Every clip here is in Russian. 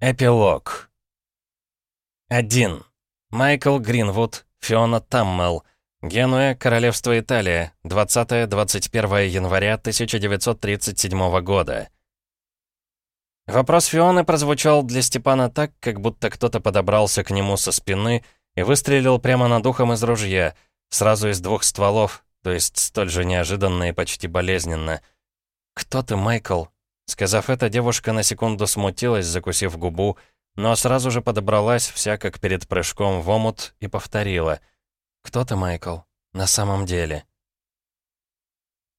Эпилог. 1. Майкл Гринвуд, Фиона Таммел. Генуя, Королевство Италия. 20-21 января 1937 года. Вопрос Фионы прозвучал для Степана так, как будто кто-то подобрался к нему со спины и выстрелил прямо над ухом из ружья, сразу из двух стволов, то есть столь же неожиданно и почти болезненно. «Кто ты, Майкл?» Сказав это, девушка на секунду смутилась, закусив губу, но сразу же подобралась, вся как перед прыжком в омут, и повторила. «Кто ты, Майкл? На самом деле?»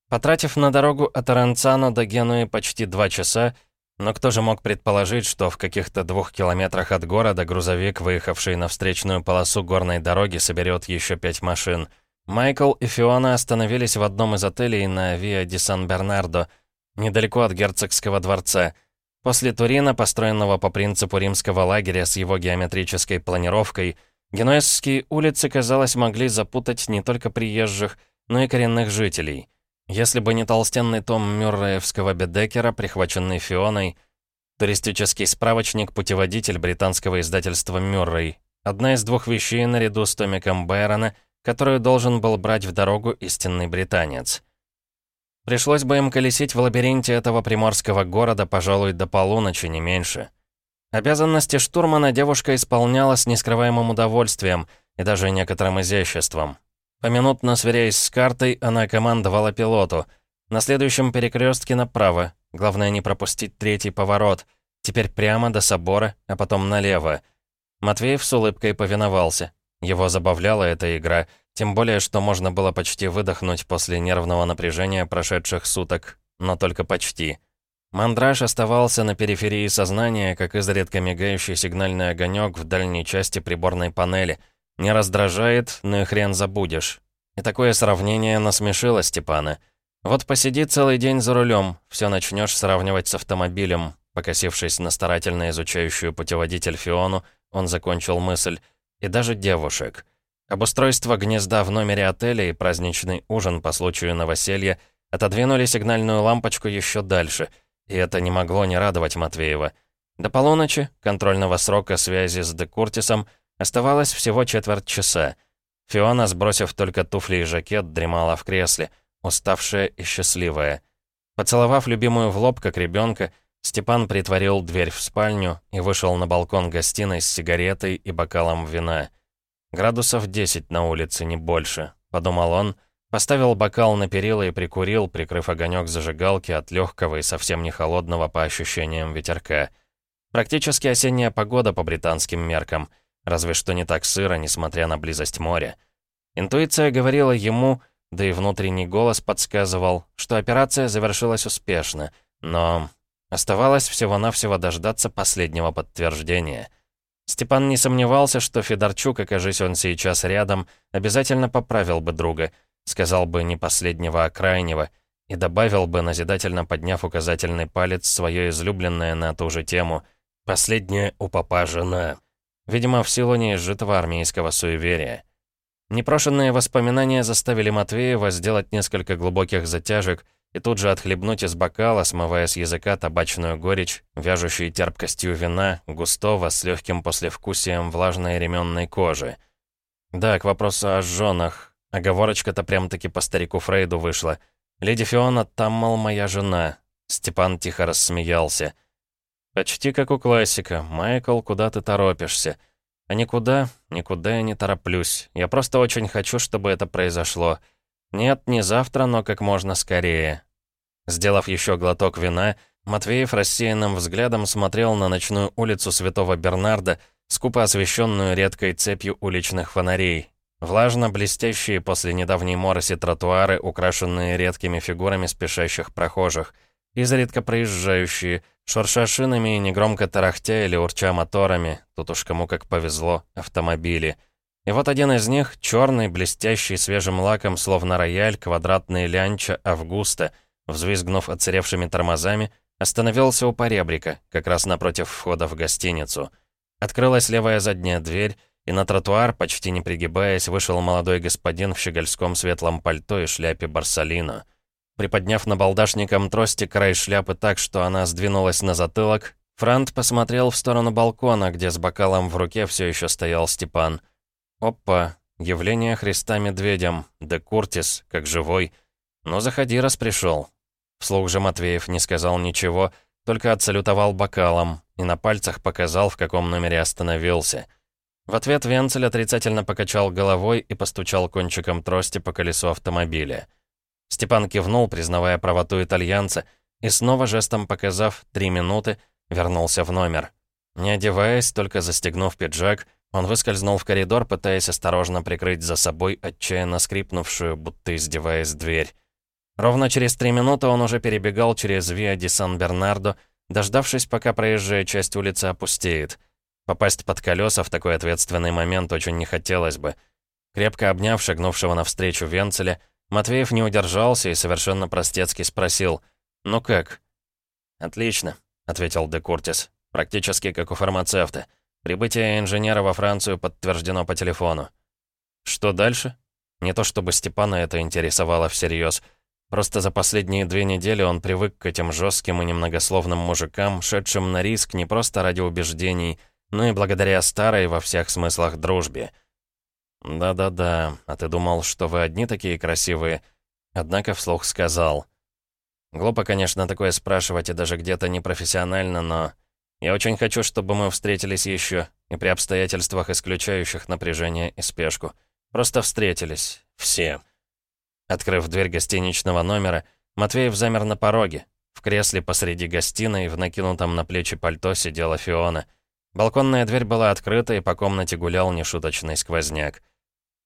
Потратив на дорогу от Аренцано до Генуи почти два часа, но кто же мог предположить, что в каких-то двух километрах от города грузовик, выехавший на встречную полосу горной дороги, соберет еще пять машин. Майкл и Фиона остановились в одном из отелей на Виа ди Сан-Бернардо — недалеко от герцогского дворца. После Турина, построенного по принципу римского лагеря с его геометрической планировкой, генуэзские улицы, казалось, могли запутать не только приезжих, но и коренных жителей. Если бы не толстенный том Мюрреевского Бедекера, прихваченный Фионой, туристический справочник-путеводитель британского издательства «Мюррей», одна из двух вещей наряду с томиком Байрона, которую должен был брать в дорогу истинный британец — Пришлось бы им колесить в лабиринте этого приморского города, пожалуй, до полуночи, не меньше. Обязанности штурмана девушка исполняла с нескрываемым удовольствием и даже некоторым изяществом. Поминутно сверяясь с картой, она командовала пилоту. На следующем перекрестке направо, главное не пропустить третий поворот, теперь прямо до собора, а потом налево. Матвеев с улыбкой повиновался. Его забавляла эта игра — тем более, что можно было почти выдохнуть после нервного напряжения прошедших суток, но только почти. Мандраж оставался на периферии сознания, как изредка мигающий сигнальный огонек в дальней части приборной панели. Не раздражает, но и хрен забудешь. И такое сравнение насмешило Степана. Вот посиди целый день за рулем, все начнешь сравнивать с автомобилем. Покосившись на старательно изучающую путеводитель Фиону, он закончил мысль. И даже девушек. Обустройство гнезда в номере отеля и праздничный ужин по случаю новоселья отодвинули сигнальную лампочку еще дальше, и это не могло не радовать Матвеева. До полуночи, контрольного срока связи с Де Куртисом, оставалось всего четверть часа. Фиона, сбросив только туфли и жакет, дремала в кресле, уставшая и счастливая. Поцеловав любимую в лоб, как ребенка, Степан притворил дверь в спальню и вышел на балкон гостиной с сигаретой и бокалом вина — Градусов 10 на улице, не больше, подумал он, поставил бокал на перила и прикурил, прикрыв огонек зажигалки от легкого и совсем не холодного по ощущениям ветерка. Практически осенняя погода по британским меркам, разве что не так сыро, несмотря на близость моря. Интуиция говорила ему, да и внутренний голос подсказывал, что операция завершилась успешно, но оставалось всего-навсего дождаться последнего подтверждения — Степан не сомневался, что Федорчук, окажись он сейчас рядом, обязательно поправил бы друга, сказал бы не последнего, а крайнего, и добавил бы, назидательно подняв указательный палец, свое излюбленное на ту же тему «Последняя у папа жена», видимо, в силу неизжитого армейского суеверия. Непрошенные воспоминания заставили Матвеева сделать несколько глубоких затяжек и тут же отхлебнуть из бокала, смывая с языка табачную горечь, вяжущую терпкостью вина, густого, с легким послевкусием влажной ременной кожи. Да, к вопросу о женах. Оговорочка-то прям-таки по старику Фрейду вышла. «Леди Фиона, там, мол, моя жена». Степан тихо рассмеялся. «Почти как у классика. Майкл, куда ты торопишься?» «А никуда, никуда я не тороплюсь. Я просто очень хочу, чтобы это произошло. Нет, не завтра, но как можно скорее. Сделав еще глоток вина, Матвеев рассеянным взглядом смотрел на ночную улицу Святого Бернарда, скупо освещенную редкой цепью уличных фонарей. Влажно блестящие после недавней мороси тротуары, украшенные редкими фигурами спешащих прохожих. Изредка проезжающие, шурша шинами и негромко тарахтя или урча моторами, тут уж кому как повезло, автомобили. И вот один из них, черный, блестящий свежим лаком, словно рояль, квадратный лянча Августа — взвизгнув отсыревшими тормозами, остановился у поребрика, как раз напротив входа в гостиницу. Открылась левая задняя дверь, и на тротуар, почти не пригибаясь, вышел молодой господин в щегольском светлом пальто и шляпе Барсалино. Приподняв набалдашником трости край шляпы так, что она сдвинулась на затылок, Франт посмотрел в сторону балкона, где с бокалом в руке все еще стоял Степан. Опа, явление Христа медведем, де Куртис, как живой. Ну, заходи, раз пришел. Вслух же Матвеев не сказал ничего, только отсалютовал бокалом и на пальцах показал, в каком номере остановился. В ответ Венцель отрицательно покачал головой и постучал кончиком трости по колесу автомобиля. Степан кивнул, признавая правоту итальянца, и снова жестом показав «три минуты», вернулся в номер. Не одеваясь, только застегнув пиджак, он выскользнул в коридор, пытаясь осторожно прикрыть за собой отчаянно скрипнувшую, будто издеваясь, дверь. Ровно через три минуты он уже перебегал через Виа ди Сан-Бернардо, дождавшись, пока проезжая часть улицы опустеет. Попасть под колеса в такой ответственный момент очень не хотелось бы. Крепко обняв шагнувшего навстречу Венцеля, Матвеев не удержался и совершенно простецки спросил «Ну как?» «Отлично», — ответил Де Куртис. «Практически как у фармацевта. Прибытие инженера во Францию подтверждено по телефону». «Что дальше?» Не то чтобы Степана это интересовало всерьез. Просто за последние две недели он привык к этим жестким и немногословным мужикам, шедшим на риск не просто ради убеждений, но и благодаря старой во всех смыслах дружбе. «Да-да-да, а ты думал, что вы одни такие красивые?» Однако вслух сказал. «Глупо, конечно, такое спрашивать и даже где-то непрофессионально, но...» Я очень хочу, чтобы мы встретились еще, и при обстоятельствах, исключающих напряжение и спешку. Просто встретились. Все. Открыв дверь гостиничного номера, Матвеев замер на пороге. В кресле посреди гостиной, в накинутом на плечи пальто сидела Фиона. Балконная дверь была открыта, и по комнате гулял нешуточный сквозняк.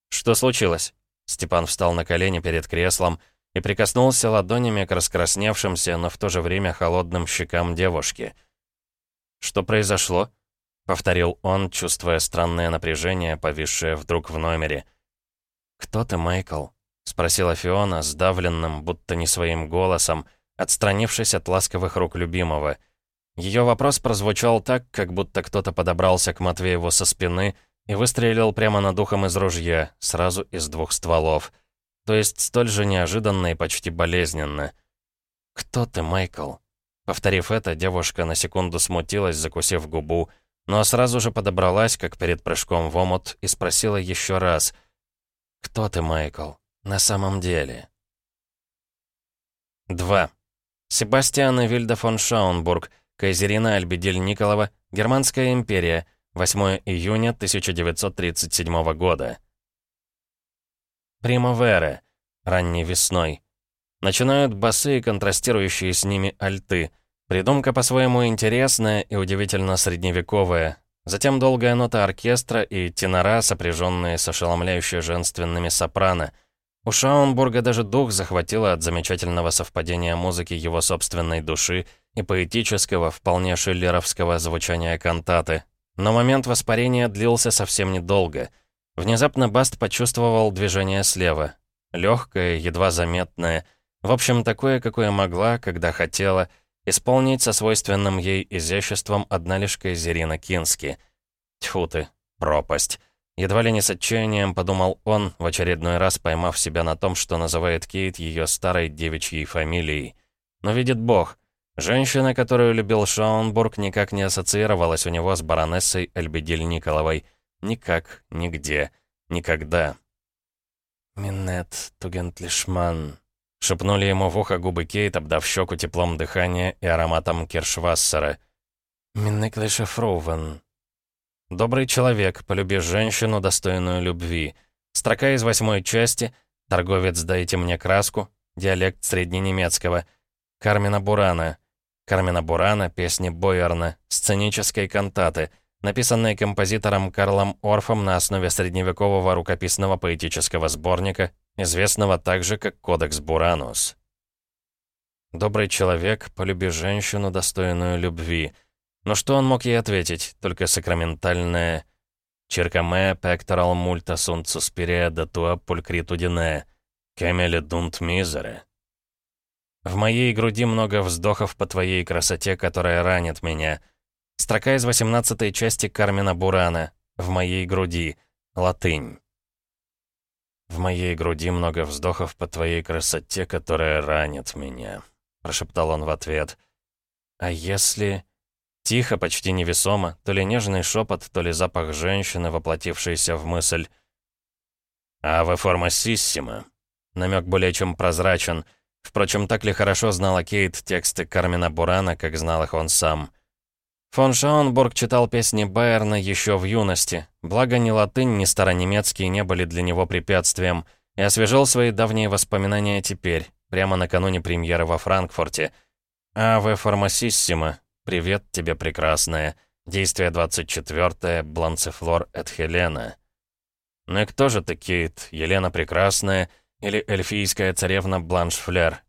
«Что случилось?» Степан встал на колени перед креслом и прикоснулся ладонями к раскрасневшимся, но в то же время холодным щекам девушки — «Что произошло?» — повторил он, чувствуя странное напряжение, повисшее вдруг в номере. «Кто ты, Майкл?» — спросила Фиона сдавленным, будто не своим голосом, отстранившись от ласковых рук любимого. Ее вопрос прозвучал так, как будто кто-то подобрался к Матвееву со спины и выстрелил прямо над ухом из ружья, сразу из двух стволов. То есть столь же неожиданно и почти болезненно. «Кто ты, Майкл?» Повторив это, девушка на секунду смутилась, закусив губу, но сразу же подобралась, как перед прыжком в омут, и спросила еще раз. «Кто ты, Майкл? На самом деле?» 2. Себастьян и Вильда фон Шаунбург, Кайзерина Альбедиль Николова, Германская империя, 8 июня 1937 года. Примавера, ранней весной. Начинают басы и контрастирующие с ними альты. Придумка по-своему интересная и удивительно средневековая. Затем долгая нота оркестра и тенора, сопряженные с ошеломляюще женственными сопрано. У Шаунбурга даже дух захватило от замечательного совпадения музыки его собственной души и поэтического, вполне шиллеровского звучания кантаты. Но момент воспарения длился совсем недолго. Внезапно Баст почувствовал движение слева. Легкое, едва заметное. В общем, такое, какое могла, когда хотела — Исполнить со свойственным ей изяществом одна лишь Кайзерина Кински. Тьфу ты, пропасть. Едва ли не с отчаянием подумал он, в очередной раз поймав себя на том, что называет Кейт ее старой девичьей фамилией. Но видит бог, женщина, которую любил Шаунбург, никак не ассоциировалась у него с баронессой Эльбедиль Николовой. Никак, нигде, никогда. «Минет Тугентлишман», Шепнули ему в ухо губы Кейт, обдав щеку теплом дыхания и ароматом Киршвассера. «Миннеклише Фроувен». «Добрый человек, полюби женщину, достойную любви». Строка из восьмой части «Торговец, дайте мне краску», диалект средненемецкого. Кармина Бурана. Кармина Бурана, песни Бойерна, сценической кантаты, написанные композитором Карлом Орфом на основе средневекового рукописного поэтического сборника известного также как Кодекс Буранус. Добрый человек, полюби женщину, достойную любви. Но что он мог ей ответить? Только сакраментальное «Черкаме пекторал мульта сунт суспирия да туа пулькритудине, кемеле дунт мизере». В моей груди много вздохов по твоей красоте, которая ранит меня. Строка из 18 части Кармина Бурана. В моей груди. Латынь. «В моей груди много вздохов по твоей красоте, которая ранит меня», — прошептал он в ответ. «А если...» Тихо, почти невесомо, то ли нежный шепот, то ли запах женщины, воплотившийся в мысль. «А вы форма сиссима». Намек более чем прозрачен. Впрочем, так ли хорошо знала Кейт тексты Кармина Бурана, как знал их он сам. Фон Шаунбург читал песни Байерна еще в юности, благо ни латынь, ни старонемецкий не были для него препятствием, и освежил свои давние воспоминания теперь, прямо накануне премьеры во Франкфурте. «Аве формасиссимо», «Привет тебе, прекрасная», действие 24 «Бланцефлор от Хелена». Ну и кто же ты, Кейт, Елена Прекрасная или эльфийская царевна Бланш Флер?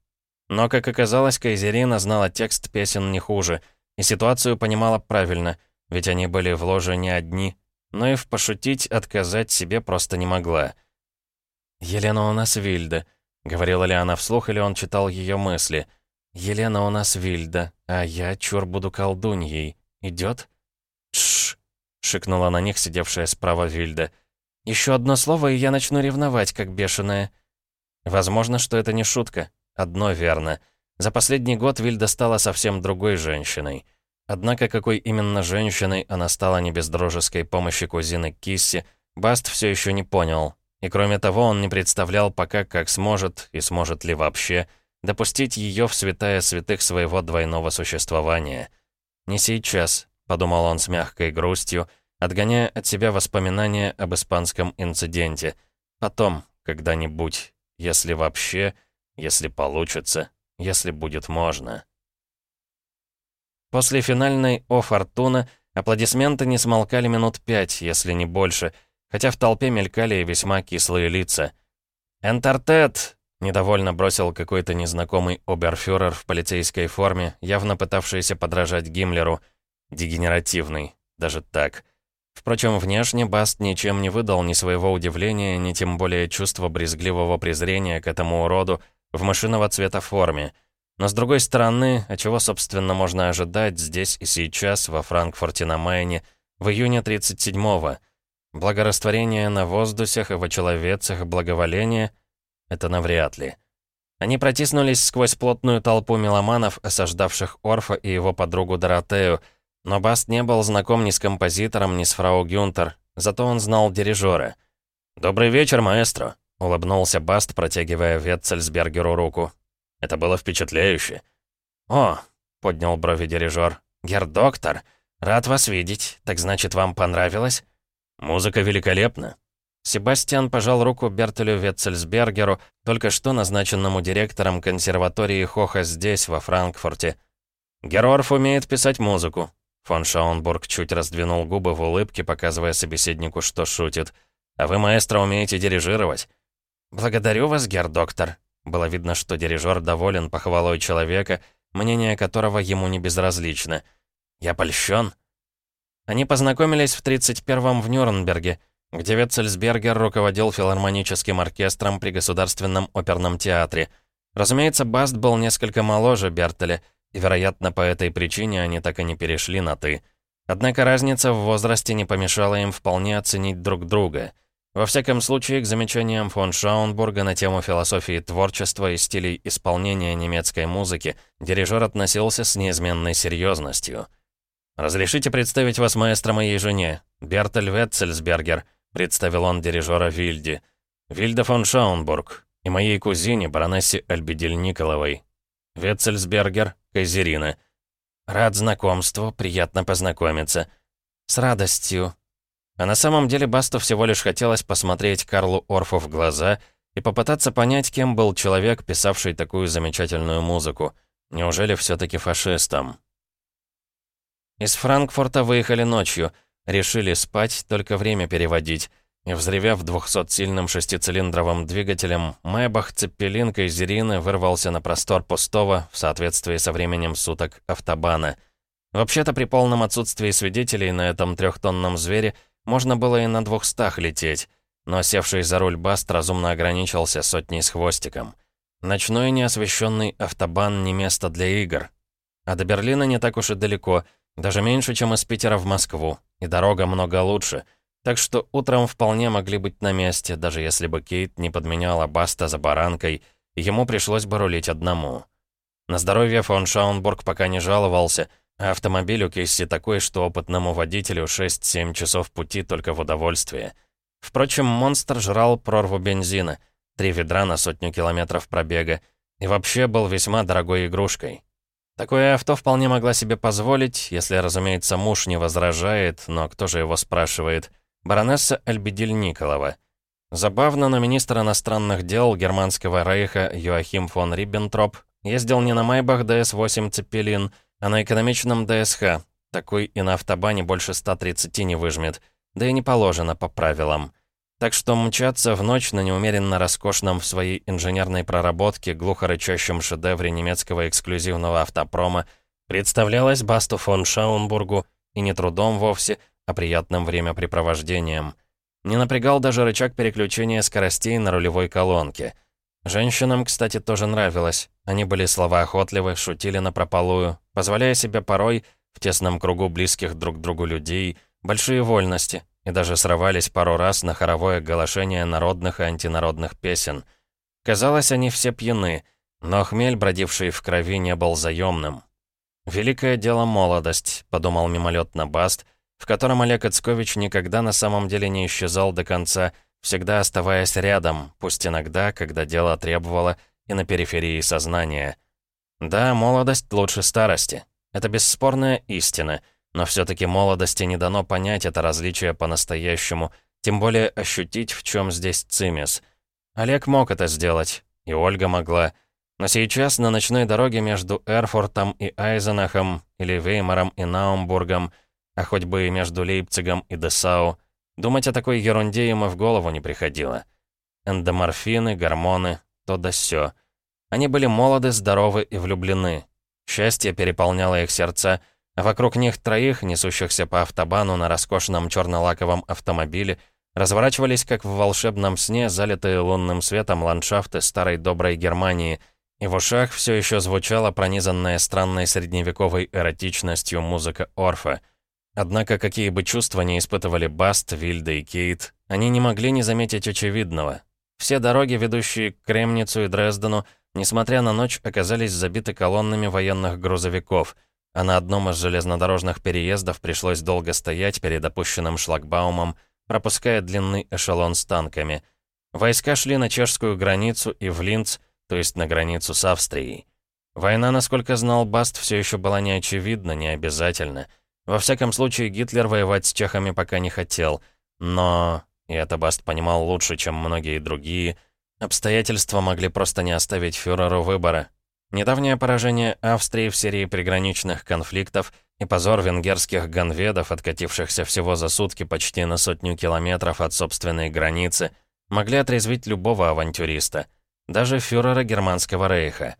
Но, как оказалось, Кайзерина знала текст песен не хуже — и ситуацию понимала правильно, ведь они были в ложе не одни, но и в пошутить отказать себе просто не могла. «Елена у нас Вильда», — говорила ли она вслух, или он читал ее мысли. «Елена у нас Вильда, а я чур буду колдуньей. Идет?» «Тш!» — шикнула на них сидевшая справа Вильда. «Еще одно слово, и я начну ревновать, как бешеная». Возможно, что это не шутка. Одно верно. За последний год Вильда стала совсем другой женщиной. Однако какой именно женщиной она стала не без дружеской помощи кузины Кисси, Баст все еще не понял. И кроме того, он не представлял пока, как сможет, и сможет ли вообще, допустить ее в святая святых своего двойного существования. «Не сейчас», — подумал он с мягкой грустью, отгоняя от себя воспоминания об испанском инциденте. «Потом, когда-нибудь, если вообще, если получится» если будет можно. После финальной «О Фортуна» аплодисменты не смолкали минут пять, если не больше, хотя в толпе мелькали и весьма кислые лица. «Энтертет!» — недовольно бросил какой-то незнакомый оберфюрер в полицейской форме, явно пытавшийся подражать Гиммлеру. Дегенеративный, даже так. Впрочем, внешне Баст ничем не выдал ни своего удивления, ни тем более чувства брезгливого презрения к этому уроду, в машинного цвета форме. Но с другой стороны, а чего, собственно, можно ожидать здесь и сейчас, во Франкфурте на Майне, в июне 37-го? Благорастворение на воздухах и в очеловецах благоволение — это навряд ли. Они протиснулись сквозь плотную толпу меломанов, осаждавших Орфа и его подругу Доротею, но Баст не был знаком ни с композитором, ни с фрау Гюнтер, зато он знал дирижера. «Добрый вечер, маэстро!» Улыбнулся Баст, протягивая Ветцельсбергеру руку. Это было впечатляюще. «О!» — поднял брови дирижер. «Гердоктор, рад вас видеть. Так значит, вам понравилось?» «Музыка великолепна». Себастьян пожал руку Бертелю Ветцельсбергеру, только что назначенному директором консерватории Хоха здесь, во Франкфурте. «Герорф умеет писать музыку». Фон Шаунбург чуть раздвинул губы в улыбке, показывая собеседнику, что шутит. «А вы, маэстро, умеете дирижировать?» «Благодарю вас, герр-доктор». Было видно, что дирижер доволен похвалой человека, мнение которого ему не безразлично. «Я польщен». Они познакомились в 31-м в Нюрнберге, где Ветцельсбергер руководил филармоническим оркестром при Государственном оперном театре. Разумеется, Баст был несколько моложе Бертеля, и, вероятно, по этой причине они так и не перешли на «ты». Однако разница в возрасте не помешала им вполне оценить друг друга — во всяком случае, к замечаниям фон Шаунбурга на тему философии творчества и стилей исполнения немецкой музыки дирижер относился с неизменной серьезностью. «Разрешите представить вас маэстро моей жене, Бертель Ветцельсбергер», представил он дирижера Вильди, Вильда фон Шаунбург и моей кузине, баронессе Альбидель Николовой. Ветцельсбергер, Кайзерина. Рад знакомству, приятно познакомиться. С радостью, а на самом деле Басту всего лишь хотелось посмотреть Карлу Орфу в глаза и попытаться понять, кем был человек, писавший такую замечательную музыку. Неужели все-таки фашистом? Из Франкфурта выехали ночью, решили спать, только время переводить. И взревев 200-сильным шестицилиндровым двигателем, Майбах Цеппелин Кайзерины вырвался на простор пустого, в соответствии со временем суток, автобана. Вообще-то при полном отсутствии свидетелей на этом трехтонном звере можно было и на двухстах лететь, но севший за руль Баст разумно ограничился сотней с хвостиком. Ночной неосвещенный автобан не место для игр. А до Берлина не так уж и далеко, даже меньше, чем из Питера в Москву, и дорога много лучше. Так что утром вполне могли быть на месте, даже если бы Кейт не подменяла Баста за баранкой, ему пришлось бы рулить одному. На здоровье фон Шаунбург пока не жаловался — А автомобиль у Кесси такой, что опытному водителю 6-7 часов пути только в удовольствие. Впрочем, монстр жрал прорву бензина, три ведра на сотню километров пробега, и вообще был весьма дорогой игрушкой. Такое авто вполне могла себе позволить, если, разумеется, муж не возражает, но кто же его спрашивает? Баронесса Альбедиль Николова. Забавно, но министр иностранных дел германского рейха Йоахим фон Риббентроп ездил не на Майбах ДС-8 Цепелин, а на экономичном ДСХ. Такой и на автобане больше 130 не выжмет, да и не положено по правилам. Так что мчаться в ночь на неумеренно роскошном в своей инженерной проработке глухо рычащем шедевре немецкого эксклюзивного автопрома представлялось Басту фон Шаунбургу и не трудом вовсе, а приятным времяпрепровождением. Не напрягал даже рычаг переключения скоростей на рулевой колонке. Женщинам, кстати, тоже нравилось. Они были словоохотливы, шутили напропалую, позволяя себе порой, в тесном кругу близких друг другу людей, большие вольности, и даже срывались пару раз на хоровое оглашение народных и антинародных песен. Казалось, они все пьяны, но хмель, бродивший в крови, не был заемным. «Великое дело молодость», — подумал мимолетно Баст, в котором Олег Ицкович никогда на самом деле не исчезал до конца, всегда оставаясь рядом, пусть иногда, когда дело требовало, и на периферии сознания. Да, молодость лучше старости. Это бесспорная истина — но все-таки молодости не дано понять это различие по-настоящему, тем более ощутить, в чем здесь цимис. Олег мог это сделать, и Ольга могла. Но сейчас на ночной дороге между Эрфуртом и Айзенахом, или Веймаром и Наумбургом, а хоть бы и между Лейпцигом и Десау, думать о такой ерунде ему в голову не приходило. Эндоморфины, гормоны, то да сё. Они были молоды, здоровы и влюблены. Счастье переполняло их сердца, Вокруг них троих, несущихся по автобану на роскошном черно-лаковом автомобиле, разворачивались, как в волшебном сне, залитые лунным светом ландшафты старой доброй Германии, и в ушах все еще звучала пронизанная странной средневековой эротичностью музыка Орфа. Однако, какие бы чувства не испытывали Баст, Вильда и Кейт, они не могли не заметить очевидного. Все дороги, ведущие к Кремницу и Дрездену, несмотря на ночь, оказались забиты колоннами военных грузовиков — а на одном из железнодорожных переездов пришлось долго стоять перед опущенным шлагбаумом, пропуская длинный эшелон с танками. Войска шли на чешскую границу и в Линц, то есть на границу с Австрией. Война, насколько знал Баст, все еще была не очевидна, не обязательна. Во всяком случае, Гитлер воевать с чехами пока не хотел. Но, и это Баст понимал лучше, чем многие другие, обстоятельства могли просто не оставить фюреру выбора. Недавнее поражение Австрии в серии приграничных конфликтов и позор венгерских ганведов, откатившихся всего за сутки почти на сотню километров от собственной границы, могли отрезвить любого авантюриста, даже фюрера Германского рейха.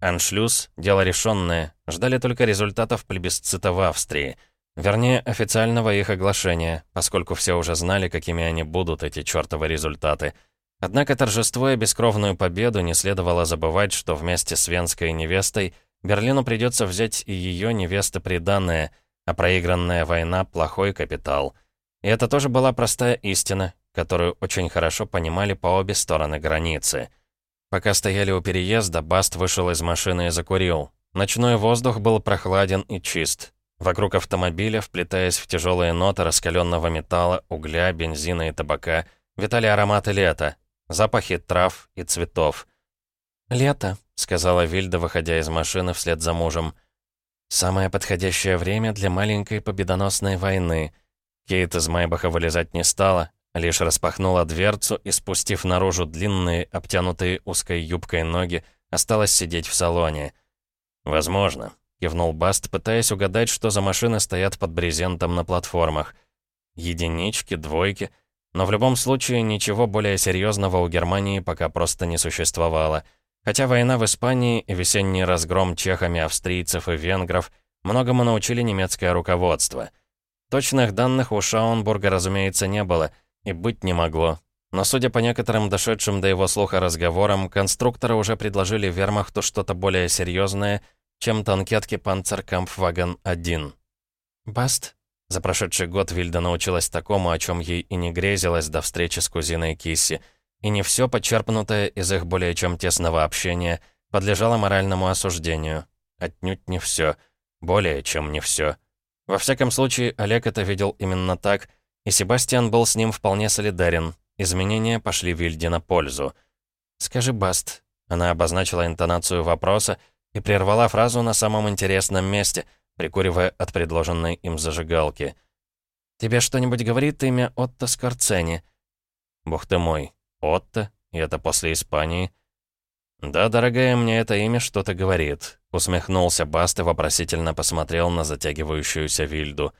Аншлюз — дело решенное, ждали только результатов плебисцита в Австрии, вернее, официального их оглашения, поскольку все уже знали, какими они будут, эти чертовы результаты — Однако торжествуя бескровную победу, не следовало забывать, что вместе с венской невестой Берлину придется взять и ее невеста приданное, а проигранная война — плохой капитал. И это тоже была простая истина, которую очень хорошо понимали по обе стороны границы. Пока стояли у переезда, Баст вышел из машины и закурил. Ночной воздух был прохладен и чист. Вокруг автомобиля, вплетаясь в тяжелые ноты раскаленного металла, угля, бензина и табака, витали ароматы лета, Запахи трав и цветов. «Лето», — сказала Вильда, выходя из машины вслед за мужем. «Самое подходящее время для маленькой победоносной войны». Кейт из Майбаха вылезать не стала, лишь распахнула дверцу и, спустив наружу длинные, обтянутые узкой юбкой ноги, осталась сидеть в салоне. «Возможно», — кивнул Баст, пытаясь угадать, что за машины стоят под брезентом на платформах. Единички, двойки — но в любом случае ничего более серьезного у Германии пока просто не существовало. Хотя война в Испании и весенний разгром чехами австрийцев и венгров многому научили немецкое руководство. Точных данных у Шаунбурга, разумеется, не было, и быть не могло. Но судя по некоторым дошедшим до его слуха разговорам, конструкторы уже предложили вермахту что-то более серьезное, чем танкетки «Панцеркампфваген-1». «Баст?» За прошедший год Вильда научилась такому, о чем ей и не грезилось до встречи с кузиной Кисси. И не все, подчерпнутое из их более чем тесного общения, подлежало моральному осуждению. Отнюдь не все. Более чем не все. Во всяком случае, Олег это видел именно так, и Себастьян был с ним вполне солидарен. Изменения пошли Вильде на пользу. «Скажи, Баст». Она обозначила интонацию вопроса и прервала фразу на самом интересном месте, прикуривая от предложенной им зажигалки. «Тебе что-нибудь говорит имя Отто Скорцени?» «Бог ты мой, Отто? И это после Испании?» «Да, дорогая, мне это имя что-то говорит», — усмехнулся Баст и вопросительно посмотрел на затягивающуюся Вильду.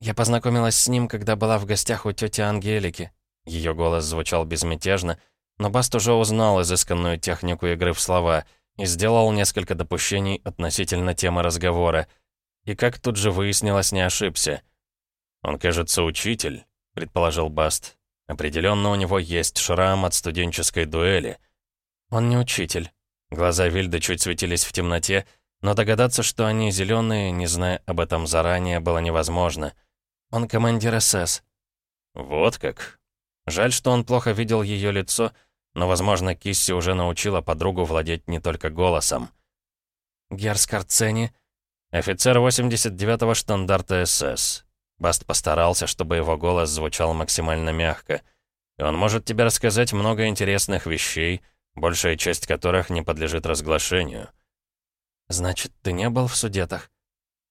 «Я познакомилась с ним, когда была в гостях у тети Ангелики». Ее голос звучал безмятежно, но Баст уже узнал изысканную технику игры в слова и сделал несколько допущений относительно темы разговора. И как тут же выяснилось, не ошибся. «Он, кажется, учитель», — предположил Баст. «Определенно у него есть шрам от студенческой дуэли». «Он не учитель». Глаза Вильды чуть светились в темноте, но догадаться, что они зеленые, не зная об этом заранее, было невозможно. «Он командир СС». «Вот как». Жаль, что он плохо видел ее лицо, но, возможно, Кисси уже научила подругу владеть не только голосом. «Герр Скорцени?» «Офицер 89-го штандарта СС». Баст постарался, чтобы его голос звучал максимально мягко. И он может тебе рассказать много интересных вещей, большая часть которых не подлежит разглашению. «Значит, ты не был в судетах?»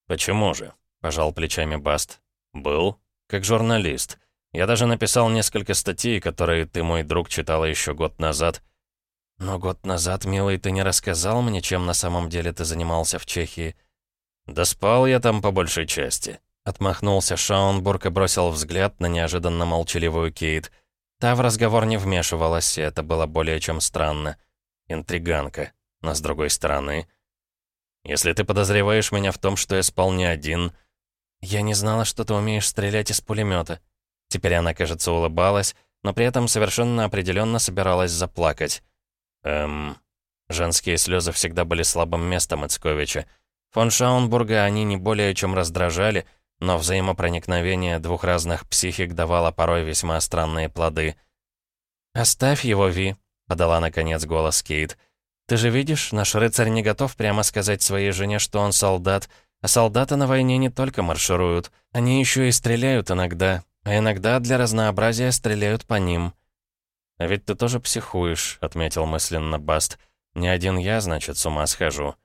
«Почему же?» — пожал плечами Баст. «Был. Как журналист. Я даже написал несколько статей, которые ты, мой друг, читала еще год назад». «Но год назад, милый, ты не рассказал мне, чем на самом деле ты занимался в Чехии?» «Да спал я там по большей части», — отмахнулся Шаунбург и бросил взгляд на неожиданно молчаливую Кейт — Та в разговор не вмешивалась, и это было более чем странно. Интриганка. Но с другой стороны... Если ты подозреваешь меня в том, что я спал не один... Я не знала, что ты умеешь стрелять из пулемета. Теперь она, кажется, улыбалась, но при этом совершенно определенно собиралась заплакать. Эм... Женские слезы всегда были слабым местом Ицковича. Фон Шаунбурга они не более чем раздражали, но взаимопроникновение двух разных психик давало порой весьма странные плоды. «Оставь его, Ви», — подала наконец голос Кейт. «Ты же видишь, наш рыцарь не готов прямо сказать своей жене, что он солдат, а солдаты на войне не только маршируют, они еще и стреляют иногда, а иногда для разнообразия стреляют по ним». «А ведь ты тоже психуешь», — отметил мысленно Баст. «Не один я, значит, с ума схожу».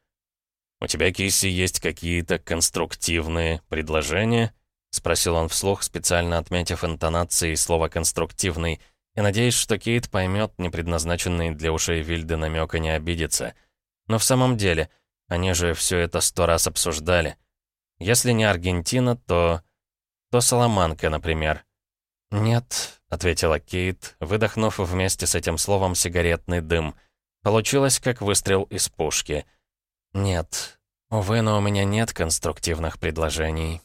«У тебя, Кисси, есть какие-то конструктивные предложения?» — спросил он вслух, специально отметив интонации слова «конструктивный», и надеясь, что Кейт поймет непредназначенный для ушей Вильды намек и не обидится. Но в самом деле, они же все это сто раз обсуждали. Если не Аргентина, то... то Соломанка, например. «Нет», — ответила Кейт, выдохнув вместе с этим словом сигаретный дым. Получилось, как выстрел из пушки — «Нет. Увы, но у меня нет конструктивных предложений».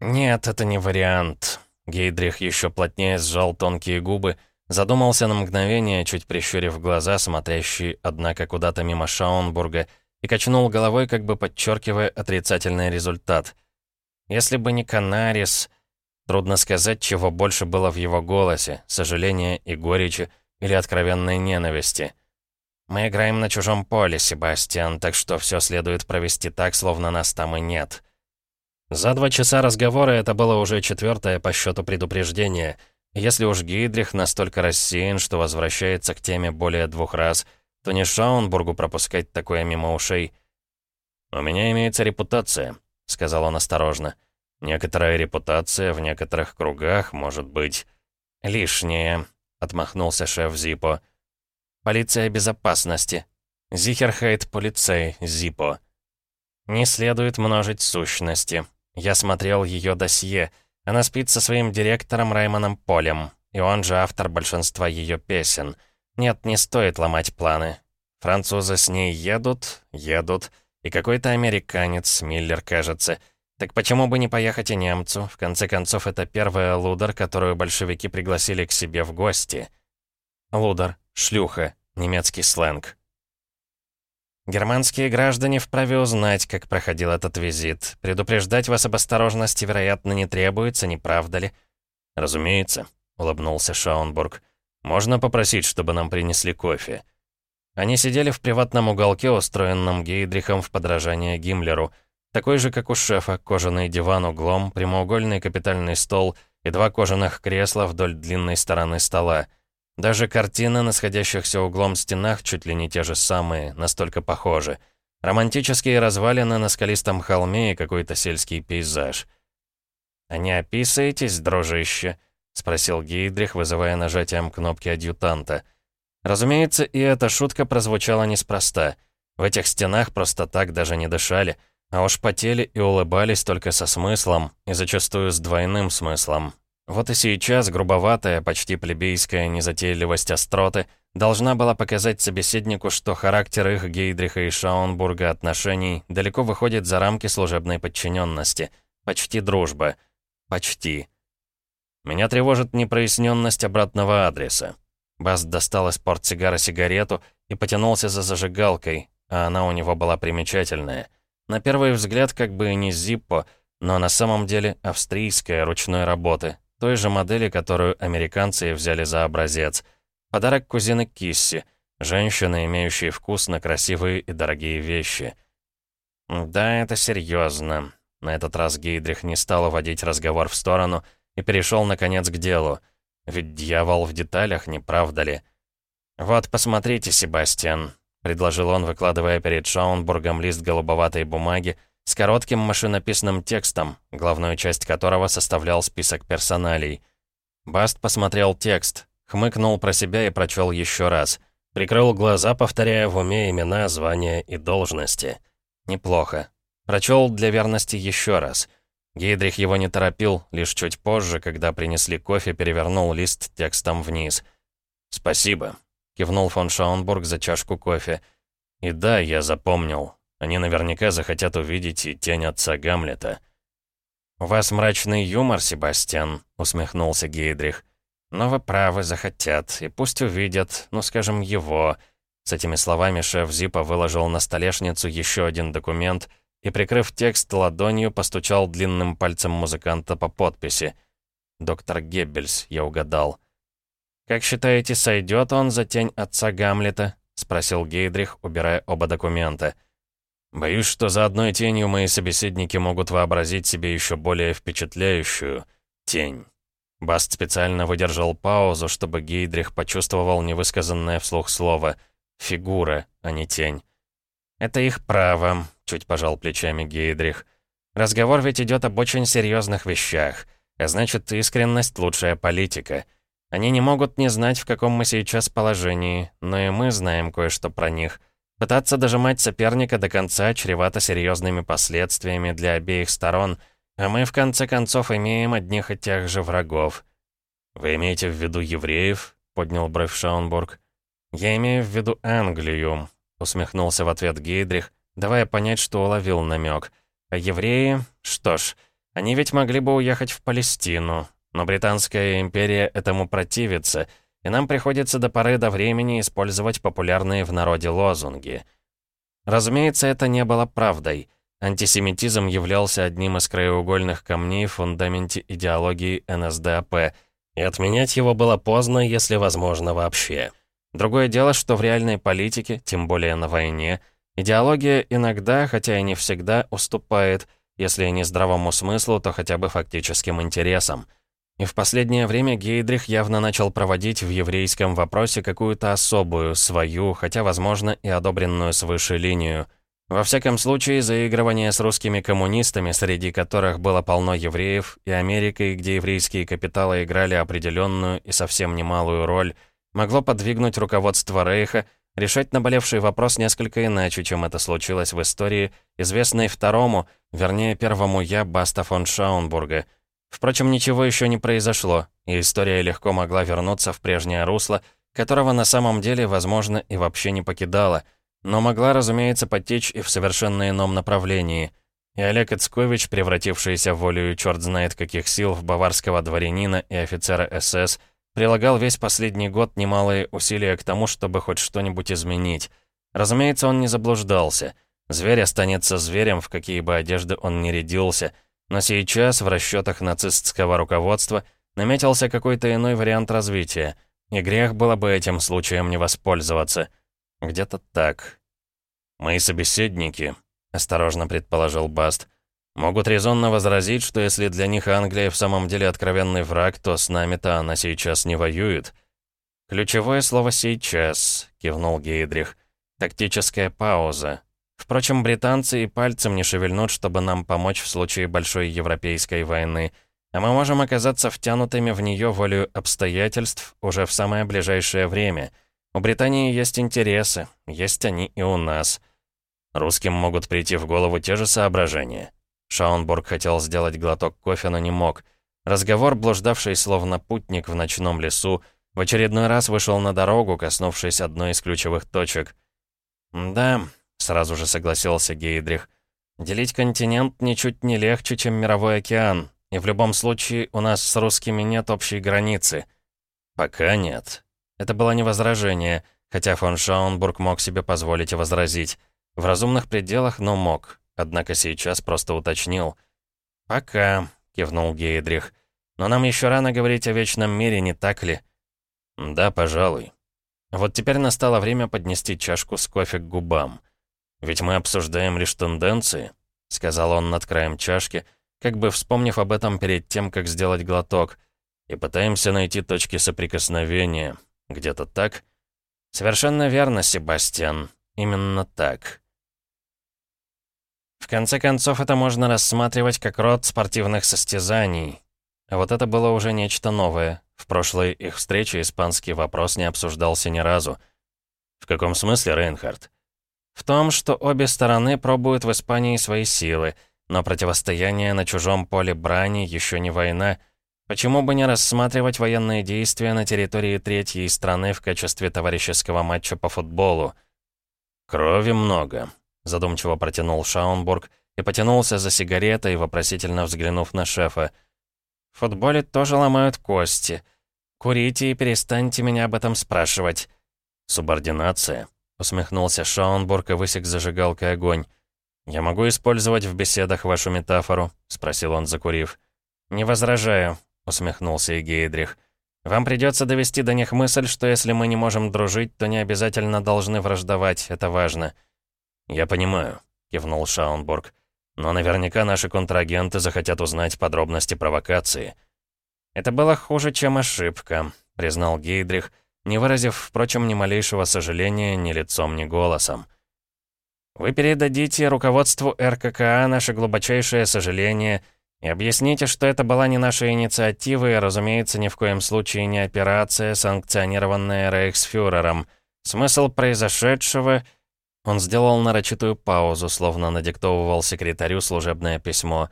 «Нет, это не вариант». Гейдрих еще плотнее сжал тонкие губы, задумался на мгновение, чуть прищурив глаза, смотрящие, однако, куда-то мимо Шаунбурга, и качнул головой, как бы подчеркивая отрицательный результат. Если бы не Канарис... Трудно сказать, чего больше было в его голосе, сожаления и горечи, или откровенной ненависти. Мы играем на чужом поле, Себастьян, так что все следует провести так, словно нас там и нет. За два часа разговора это было уже четвертое по счету предупреждение. Если уж Гейдрих настолько рассеян, что возвращается к теме более двух раз, то не Шаунбургу пропускать такое мимо ушей. «У меня имеется репутация», — сказал он осторожно. «Некоторая репутация в некоторых кругах может быть лишняя», — отмахнулся шеф Зипо. «Полиция безопасности. Зихерхайт полицей, Зипо. Не следует множить сущности. Я смотрел ее досье. Она спит со своим директором Раймоном Полем, и он же автор большинства ее песен. Нет, не стоит ломать планы. Французы с ней едут, едут, и какой-то американец, Миллер, кажется, — так почему бы не поехать и немцу? В конце концов, это первая лудер, которую большевики пригласили к себе в гости. Лудер, шлюха, немецкий сленг. Германские граждане вправе узнать, как проходил этот визит. Предупреждать вас об осторожности, вероятно, не требуется, не правда ли? Разумеется, улыбнулся Шаунбург. Можно попросить, чтобы нам принесли кофе? Они сидели в приватном уголке, устроенном Гейдрихом в подражание Гиммлеру. Такой же, как у шефа, кожаный диван углом, прямоугольный капитальный стол и два кожаных кресла вдоль длинной стороны стола. Даже картины на сходящихся углом стенах чуть ли не те же самые, настолько похожи. Романтические развалины на скалистом холме и какой-то сельский пейзаж. «А не описываетесь, дружище?» — спросил Гейдрих, вызывая нажатием кнопки адъютанта — Разумеется, и эта шутка прозвучала неспроста. В этих стенах просто так даже не дышали, а уж потели и улыбались только со смыслом, и зачастую с двойным смыслом. Вот и сейчас грубоватая, почти плебейская незатейливость остроты должна была показать собеседнику, что характер их Гейдриха и Шаунбурга отношений далеко выходит за рамки служебной подчиненности. Почти дружба. Почти. Меня тревожит непроясненность обратного адреса. Бас достал из портсигара сигарету и потянулся за зажигалкой, а она у него была примечательная. На первый взгляд как бы не Зиппо, но на самом деле австрийская ручной работы, той же модели, которую американцы взяли за образец. Подарок кузины Кисси, женщины, имеющей вкус на красивые и дорогие вещи. «Да, это серьезно. На этот раз Гейдрих не стал уводить разговор в сторону и перешел, наконец, к делу — ведь дьявол в деталях, не правда ли? «Вот, посмотрите, Себастьян», — предложил он, выкладывая перед Шаунбургом лист голубоватой бумаги с коротким машинописным текстом, главную часть которого составлял список персоналей. Баст посмотрел текст, хмыкнул про себя и прочел еще раз. Прикрыл глаза, повторяя в уме имена, звания и должности. Неплохо. Прочел для верности еще раз — Гейдрих его не торопил, лишь чуть позже, когда принесли кофе, перевернул лист текстом вниз. «Спасибо», — кивнул фон Шаунбург за чашку кофе. «И да, я запомнил. Они наверняка захотят увидеть и тень отца Гамлета». «У вас мрачный юмор, Себастьян», — усмехнулся Гейдрих. «Но вы правы, захотят, и пусть увидят, ну, скажем, его». С этими словами шеф Зипа выложил на столешницу еще один документ — и, прикрыв текст ладонью, постучал длинным пальцем музыканта по подписи. «Доктор Геббельс», я угадал. «Как считаете, сойдет он за тень отца Гамлета?» — спросил Гейдрих, убирая оба документа. «Боюсь, что за одной тенью мои собеседники могут вообразить себе еще более впечатляющую тень». Баст специально выдержал паузу, чтобы Гейдрих почувствовал невысказанное вслух слово «фигура», а не тень. «Это их право», — чуть пожал плечами Гейдрих. «Разговор ведь идет об очень серьезных вещах, а значит, искренность — лучшая политика. Они не могут не знать, в каком мы сейчас положении, но и мы знаем кое-что про них. Пытаться дожимать соперника до конца чревато серьезными последствиями для обеих сторон, а мы, в конце концов, имеем одних и тех же врагов». «Вы имеете в виду евреев?» — поднял бровь Шаунбург. «Я имею в виду Англию», Усмехнулся в ответ Гейдрих, давая понять, что уловил намек. А евреи? Что ж, они ведь могли бы уехать в Палестину. Но Британская империя этому противится, и нам приходится до поры до времени использовать популярные в народе лозунги. Разумеется, это не было правдой. Антисемитизм являлся одним из краеугольных камней в фундаменте идеологии НСДАП, и отменять его было поздно, если возможно вообще. Другое дело, что в реальной политике, тем более на войне, идеология иногда, хотя и не всегда, уступает, если не здравому смыслу, то хотя бы фактическим интересам. И в последнее время Гейдрих явно начал проводить в еврейском вопросе какую-то особую, свою, хотя, возможно, и одобренную свыше линию. Во всяком случае, заигрывание с русскими коммунистами, среди которых было полно евреев, и Америкой, где еврейские капиталы играли определенную и совсем немалую роль – могло подвигнуть руководство Рейха решать наболевший вопрос несколько иначе, чем это случилось в истории, известной второму, вернее первому я, Баста фон Шаунбурга. Впрочем, ничего еще не произошло, и история легко могла вернуться в прежнее русло, которого на самом деле, возможно, и вообще не покидала, но могла, разумеется, потечь и в совершенно ином направлении. И Олег Ицкович, превратившийся волею черт знает каких сил в баварского дворянина и офицера СС, прилагал весь последний год немалые усилия к тому, чтобы хоть что-нибудь изменить. Разумеется, он не заблуждался. Зверь останется зверем, в какие бы одежды он ни рядился. Но сейчас в расчетах нацистского руководства наметился какой-то иной вариант развития, и грех было бы этим случаем не воспользоваться. Где-то так. «Мои собеседники», — осторожно предположил Баст, «могут резонно возразить, что если для них Англия в самом деле откровенный враг, то с нами-то она сейчас не воюет». «Ключевое слово «сейчас», — кивнул Гейдрих. «Тактическая пауза. Впрочем, британцы и пальцем не шевельнут, чтобы нам помочь в случае большой европейской войны, а мы можем оказаться втянутыми в нее волею обстоятельств уже в самое ближайшее время. У Британии есть интересы, есть они и у нас». Русским могут прийти в голову те же соображения. Шаунбург хотел сделать глоток кофе, но не мог. Разговор, блуждавший словно путник в ночном лесу, в очередной раз вышел на дорогу, коснувшись одной из ключевых точек. «Да», — сразу же согласился Гейдрих, «делить континент ничуть не легче, чем мировой океан, и в любом случае у нас с русскими нет общей границы». «Пока нет». Это было не возражение, хотя фон Шаунбург мог себе позволить и возразить. В разумных пределах, но мог. Однако сейчас просто уточнил. «Пока», — кивнул Гейдрих. «Но нам еще рано говорить о вечном мире, не так ли?» «Да, пожалуй». Вот теперь настало время поднести чашку с кофе к губам. «Ведь мы обсуждаем лишь тенденции», — сказал он над краем чашки, как бы вспомнив об этом перед тем, как сделать глоток, «и пытаемся найти точки соприкосновения. Где-то так?» «Совершенно верно, Себастьян. Именно так». В конце концов, это можно рассматривать как род спортивных состязаний. А вот это было уже нечто новое. В прошлой их встрече испанский вопрос не обсуждался ни разу. В каком смысле, Рейнхард? В том, что обе стороны пробуют в Испании свои силы, но противостояние на чужом поле брани еще не война. Почему бы не рассматривать военные действия на территории третьей страны в качестве товарищеского матча по футболу? Крови много, задумчиво протянул Шаунбург и потянулся за сигаретой, вопросительно взглянув на шефа. «В футболе тоже ломают кости. Курите и перестаньте меня об этом спрашивать». «Субординация», — усмехнулся Шаунбург и высек зажигалкой огонь. «Я могу использовать в беседах вашу метафору?» — спросил он, закурив. «Не возражаю», — усмехнулся и Гейдрих. «Вам придется довести до них мысль, что если мы не можем дружить, то не обязательно должны враждовать, это важно». «Я понимаю», — кивнул Шаунбург. «Но наверняка наши контрагенты захотят узнать подробности провокации». «Это было хуже, чем ошибка», — признал Гейдрих, не выразив, впрочем, ни малейшего сожаления ни лицом, ни голосом. «Вы передадите руководству РККА наше глубочайшее сожаление и объясните, что это была не наша инициатива и, разумеется, ни в коем случае не операция, санкционированная Рейхсфюрером. Смысл произошедшего — он сделал нарочитую паузу, словно надиктовывал секретарю служебное письмо.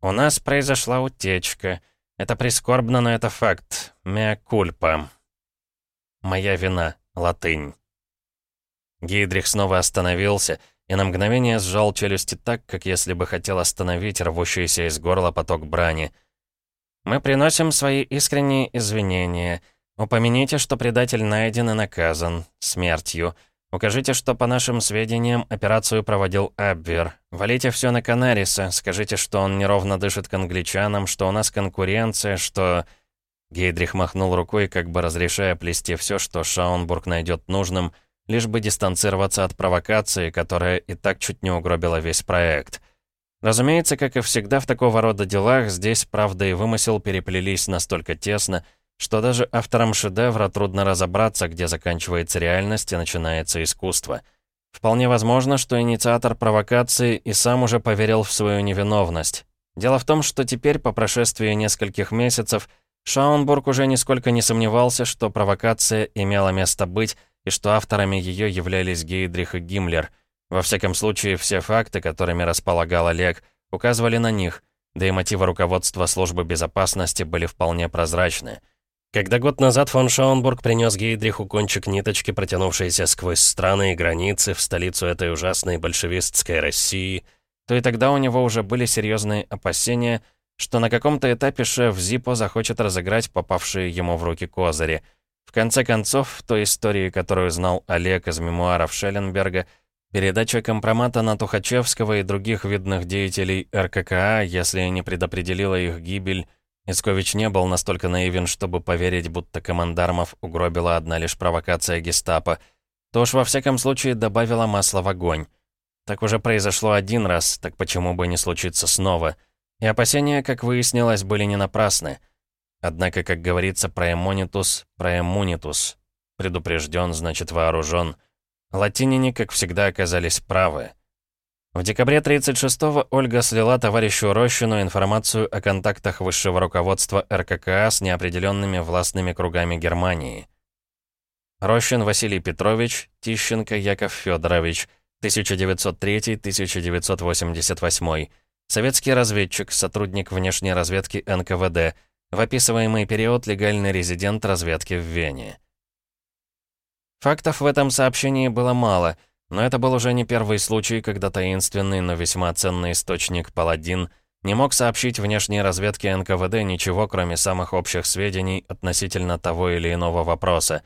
«У нас произошла утечка. Это прискорбно, но это факт. Меа кульпа». «Моя вина. Латынь». Гейдрих снова остановился и на мгновение сжал челюсти так, как если бы хотел остановить рвущийся из горла поток брани. «Мы приносим свои искренние извинения. Упомяните, что предатель найден и наказан. Смертью». Укажите, что, по нашим сведениям, операцию проводил Абвер. Валите все на Канариса, скажите, что он неровно дышит к англичанам, что у нас конкуренция, что...» Гейдрих махнул рукой, как бы разрешая плести все, что Шаунбург найдет нужным, лишь бы дистанцироваться от провокации, которая и так чуть не угробила весь проект. Разумеется, как и всегда в такого рода делах, здесь правда и вымысел переплелись настолько тесно, что даже авторам шедевра трудно разобраться, где заканчивается реальность и начинается искусство. Вполне возможно, что инициатор провокации и сам уже поверил в свою невиновность. Дело в том, что теперь, по прошествии нескольких месяцев, Шаунбург уже нисколько не сомневался, что провокация имела место быть, и что авторами ее являлись Гейдрих и Гиммлер. Во всяком случае, все факты, которыми располагал Олег, указывали на них, да и мотивы руководства службы безопасности были вполне прозрачны. Когда год назад фон Шаунбург принес Гейдриху кончик ниточки, протянувшейся сквозь страны и границы в столицу этой ужасной большевистской России, то и тогда у него уже были серьезные опасения, что на каком-то этапе шеф Зипо захочет разыграть попавшие ему в руки козыри. В конце концов, в той истории, которую знал Олег из мемуаров Шелленберга, передача компромата на Тухачевского и других видных деятелей РККА, если не предопределила их гибель, Искович не был настолько наивен, чтобы поверить, будто командармов угробила одна лишь провокация гестапо. то уж во всяком случае добавила масла в огонь. Так уже произошло один раз, так почему бы не случиться снова? И опасения, как выяснилось, были не напрасны. Однако, как говорится про эмонитус, про эмунитус. Предупрежден, значит вооружен. Латинине, как всегда, оказались правы. В декабре 36-го Ольга слила товарищу Рощину информацию о контактах высшего руководства РККА с неопределенными властными кругами Германии. Рощин Василий Петрович, Тищенко Яков Федорович, 1903-1988. Советский разведчик, сотрудник внешней разведки НКВД, в описываемый период легальный резидент разведки в Вене. Фактов в этом сообщении было мало — но это был уже не первый случай, когда таинственный, но весьма ценный источник «Паладин» не мог сообщить внешней разведке НКВД ничего, кроме самых общих сведений относительно того или иного вопроса.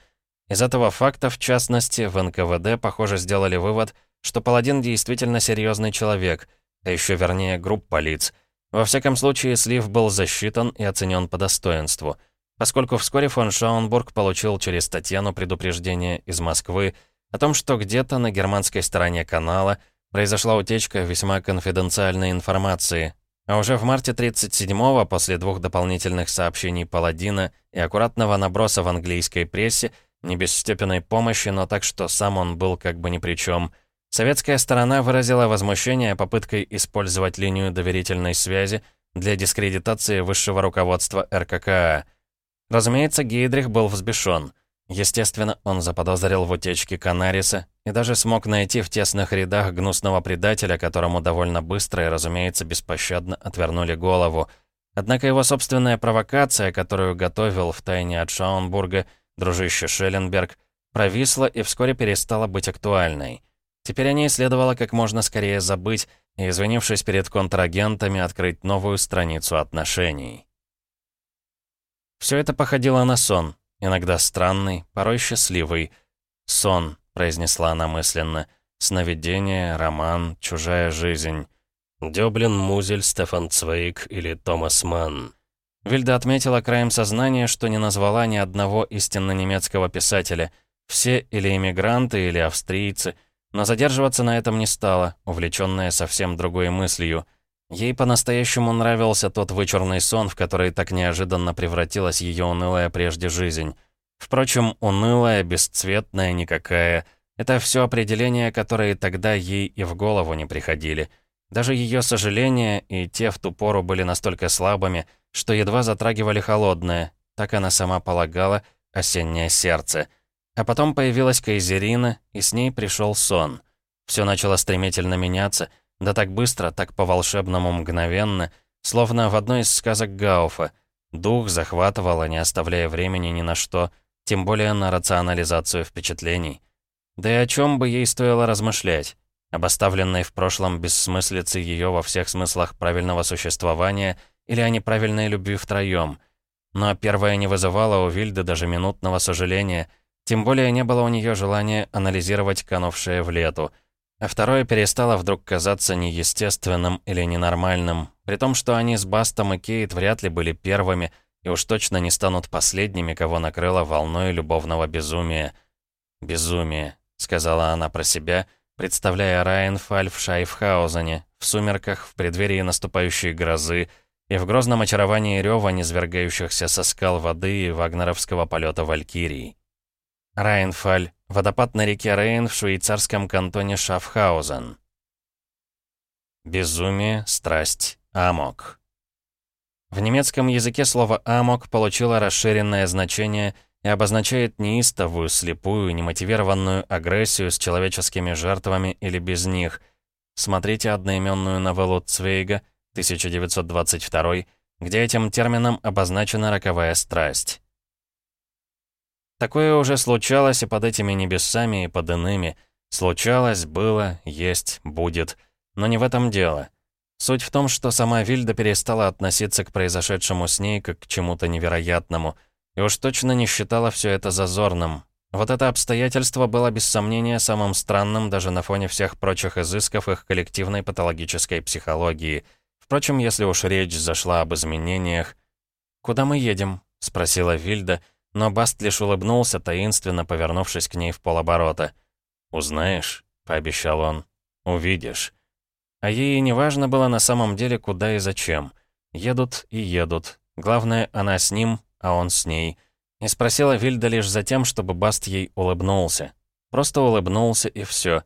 Из этого факта, в частности, в НКВД, похоже, сделали вывод, что Паладин действительно серьезный человек, а еще вернее группа лиц. Во всяком случае, слив был засчитан и оценен по достоинству, поскольку вскоре фон Шаунбург получил через Татьяну предупреждение из Москвы, о том, что где-то на германской стороне канала произошла утечка весьма конфиденциальной информации, а уже в марте 37-го, после двух дополнительных сообщений Паладина и аккуратного наброса в английской прессе, не без Степиной помощи, но так, что сам он был как бы ни при чем, советская сторона выразила возмущение попыткой использовать линию доверительной связи для дискредитации высшего руководства РККА. Разумеется, Гейдрих был взбешен — Естественно, он заподозрил в утечке Канариса и даже смог найти в тесных рядах гнусного предателя, которому довольно быстро и, разумеется, беспощадно отвернули голову. Однако его собственная провокация, которую готовил в тайне от Шаунбурга дружище Шелленберг, провисла и вскоре перестала быть актуальной. Теперь о ней следовало как можно скорее забыть и, извинившись перед контрагентами, открыть новую страницу отношений. Все это походило на сон, Иногда странный, порой счастливый. «Сон», — произнесла она мысленно. «Сновидение, роман, чужая жизнь». Дёблин, Музель, Стефан Цвейк или Томас Манн. Вильда отметила краем сознания, что не назвала ни одного истинно немецкого писателя. Все или эмигранты, или австрийцы. Но задерживаться на этом не стала, увлеченная совсем другой мыслью. Ей по-настоящему нравился тот вычурный сон, в который так неожиданно превратилась ее унылая прежде жизнь. Впрочем, унылая, бесцветная, никакая. Это все определения, которые тогда ей и в голову не приходили. Даже ее сожаления и те в ту пору были настолько слабыми, что едва затрагивали холодное, так она сама полагала, осеннее сердце. А потом появилась Кайзерина, и с ней пришел сон. Все начало стремительно меняться — да так быстро, так по-волшебному мгновенно, словно в одной из сказок Гауфа. Дух захватывало, не оставляя времени ни на что, тем более на рационализацию впечатлений. Да и о чем бы ей стоило размышлять? Об оставленной в прошлом бессмыслице ее во всех смыслах правильного существования или о неправильной любви втроем. Но первое не вызывало у Вильды даже минутного сожаления, тем более не было у нее желания анализировать канувшее в лету — а второе перестало вдруг казаться неестественным или ненормальным, при том, что они с Бастом и Кейт вряд ли были первыми и уж точно не станут последними, кого накрыло волной любовного безумия. «Безумие», — сказала она про себя, представляя Райенфаль в Шайфхаузене, в сумерках, в преддверии наступающей грозы и в грозном очаровании рева, низвергающихся со скал воды и вагнеровского полета Валькирии. Райнфаль, водопад на реке Рейн в швейцарском кантоне Шафхаузен. Безумие, страсть, амок. В немецком языке слово «амок» получило расширенное значение и обозначает неистовую, слепую, немотивированную агрессию с человеческими жертвами или без них. Смотрите одноименную новеллу Цвейга, 1922, где этим термином обозначена роковая страсть. Такое уже случалось и под этими небесами, и под иными. Случалось, было, есть, будет. Но не в этом дело. Суть в том, что сама Вильда перестала относиться к произошедшему с ней как к чему-то невероятному, и уж точно не считала все это зазорным. Вот это обстоятельство было без сомнения самым странным даже на фоне всех прочих изысков их коллективной патологической психологии. Впрочем, если уж речь зашла об изменениях... «Куда мы едем?» — спросила Вильда — но Баст лишь улыбнулся, таинственно повернувшись к ней в полоборота. «Узнаешь?» — пообещал он. «Увидишь». А ей не важно было на самом деле, куда и зачем. Едут и едут. Главное, она с ним, а он с ней. И спросила Вильда лишь за тем, чтобы Баст ей улыбнулся. Просто улыбнулся и все.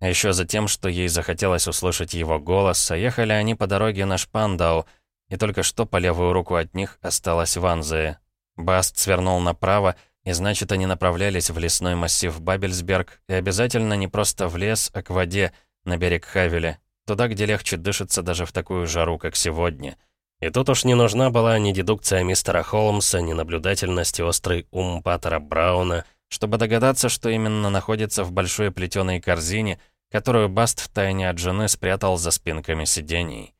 А еще за тем, что ей захотелось услышать его голос, а они по дороге на Шпандау, и только что по левую руку от них осталась Ванзея. Баст свернул направо, и значит, они направлялись в лесной массив Бабельсберг, и обязательно не просто в лес, а к воде, на берег Хавеля, туда, где легче дышится даже в такую жару, как сегодня. И тут уж не нужна была ни дедукция мистера Холмса, ни наблюдательность и острый ум Паттера Брауна, чтобы догадаться, что именно находится в большой плетеной корзине, которую Баст втайне от жены спрятал за спинками сидений.